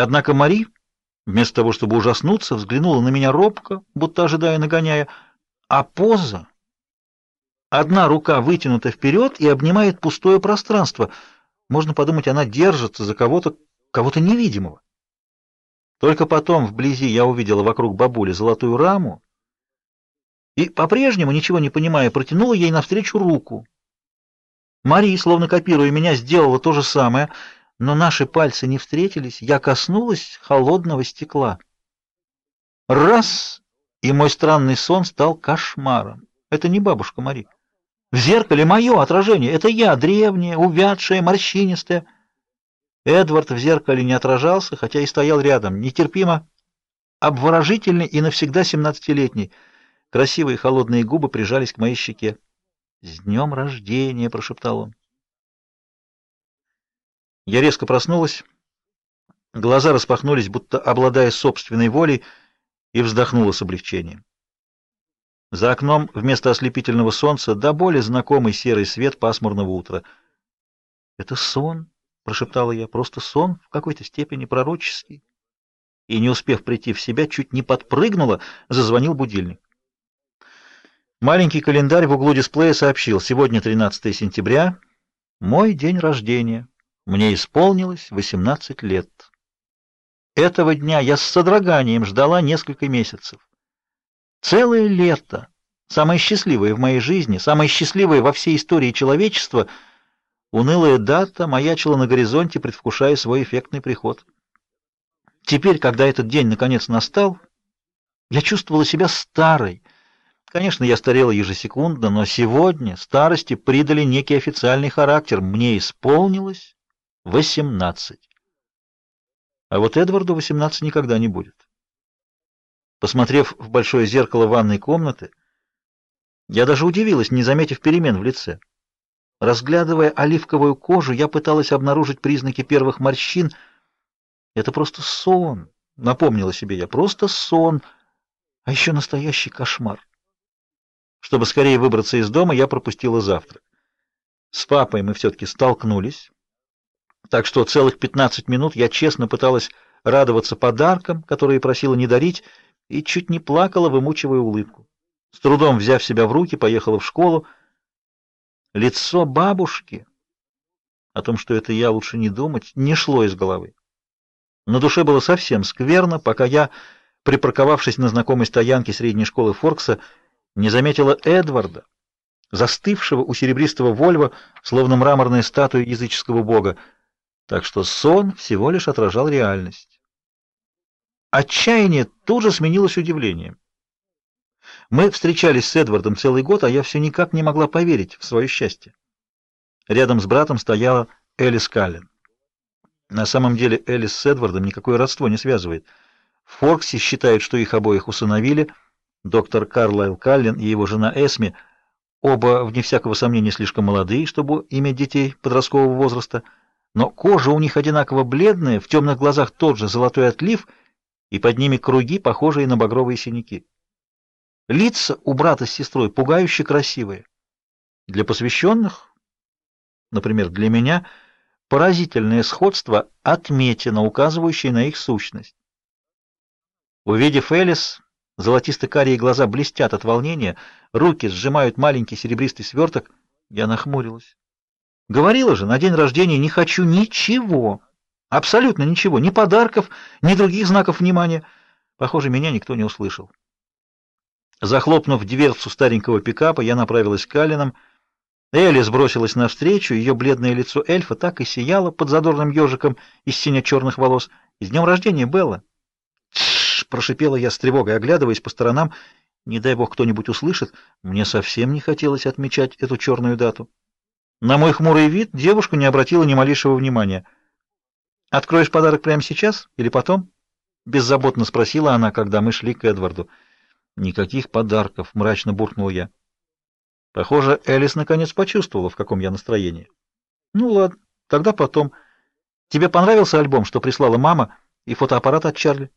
Однако Мари, вместо того, чтобы ужаснуться, взглянула на меня робко, будто ожидая нагоняя, а поза... Одна рука вытянута вперед и обнимает пустое пространство. Можно подумать, она держится за кого-то, кого-то невидимого. Только потом вблизи я увидела вокруг бабули золотую раму и, по-прежнему, ничего не понимая, протянула ей навстречу руку. Мария, словно копируя меня, сделала то же самое, но наши пальцы не встретились, я коснулась холодного стекла. Раз, и мой странный сон стал кошмаром. Это не бабушка Мари. В зеркале мое отражение. Это я, древняя, увядшая, морщинистая. Эдвард в зеркале не отражался, хотя и стоял рядом, нетерпимо обворожительный и навсегда семнадцатилетний. Красивые холодные губы прижались к моей щеке. «С днем рождения!» — прошептал он. Я резко проснулась. Глаза распахнулись, будто обладая собственной волей, и вздохнула с облегчением. За окном вместо ослепительного солнца до боли знакомый серый свет пасмурного утра. «Это сон», — прошептала я, — «просто сон, в какой-то степени пророческий». И, не успев прийти в себя, чуть не подпрыгнула, зазвонил будильник. Маленький календарь в углу дисплея сообщил, сегодня 13 сентября, мой день рождения. Мне исполнилось 18 лет. Этого дня я с содроганием ждала несколько месяцев. Целое лето, самое счастливое в моей жизни, самое счастливое во всей истории человечества, унылая дата маячила на горизонте, предвкушая свой эффектный приход. Теперь, когда этот день наконец настал, я чувствовала себя старой, Конечно, я старела ежесекундно, но сегодня старости придали некий официальный характер. Мне исполнилось восемнадцать. А вот Эдварду восемнадцать никогда не будет. Посмотрев в большое зеркало ванной комнаты, я даже удивилась, не заметив перемен в лице. Разглядывая оливковую кожу, я пыталась обнаружить признаки первых морщин. Это просто сон, напомнила себе я, просто сон, а еще настоящий кошмар. Чтобы скорее выбраться из дома, я пропустила завтрак. С папой мы все-таки столкнулись, так что целых 15 минут я честно пыталась радоваться подаркам, которые просила не дарить, и чуть не плакала, вымучивая улыбку. С трудом взяв себя в руки, поехала в школу. Лицо бабушки, о том, что это я, лучше не думать, не шло из головы. На душе было совсем скверно, пока я, припарковавшись на знакомой стоянке средней школы Форкса, не заметила Эдварда, застывшего у серебристого Вольва, словно мраморная статуя языческого бога, так что сон всего лишь отражал реальность. Отчаяние тут же сменилось удивлением. Мы встречались с Эдвардом целый год, а я все никак не могла поверить в свое счастье. Рядом с братом стояла Элис Каллен. На самом деле Элис с Эдвардом никакое родство не связывает. В Форксе считают, что их обоих усыновили – доктор Карлайл Каллен и его жена Эсми, оба, вне всякого сомнения, слишком молодые, чтобы иметь детей подросткового возраста, но кожа у них одинаково бледная, в темных глазах тот же золотой отлив, и под ними круги, похожие на багровые синяки. Лица у брата с сестрой пугающе красивые. Для посвященных, например, для меня, поразительное сходство отметина, указывающая на их сущность. Увидев Элис, Золотисто-карие глаза блестят от волнения, руки сжимают маленький серебристый сверток. Я нахмурилась. Говорила же, на день рождения не хочу ничего. Абсолютно ничего. Ни подарков, ни других знаков внимания. Похоже, меня никто не услышал. Захлопнув дверцу старенького пикапа, я направилась к Калинам. Элли сбросилась навстречу, ее бледное лицо эльфа так и сияло под задорным ежиком из сине-черных волос. «С днем рождения, Белла!» прошипела я с тревогой, оглядываясь по сторонам. Не дай бог кто-нибудь услышит. Мне совсем не хотелось отмечать эту черную дату. На мой хмурый вид девушка не обратила ни малейшего внимания. «Откроешь подарок прямо сейчас или потом?» Беззаботно спросила она, когда мы шли к Эдварду. «Никаких подарков», — мрачно буркнул я. Похоже, Элис наконец почувствовала, в каком я настроении. «Ну ладно, тогда потом. Тебе понравился альбом, что прислала мама, и фотоаппарат от Чарли?»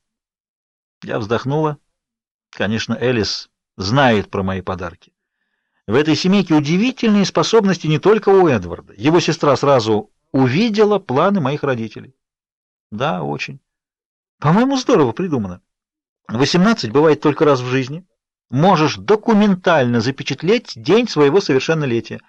Я вздохнула. Конечно, Элис знает про мои подарки. В этой семейке удивительные способности не только у Эдварда. Его сестра сразу увидела планы моих родителей. Да, очень. По-моему, здорово придумано. 18 бывает только раз в жизни. Можешь документально запечатлеть день своего совершеннолетия.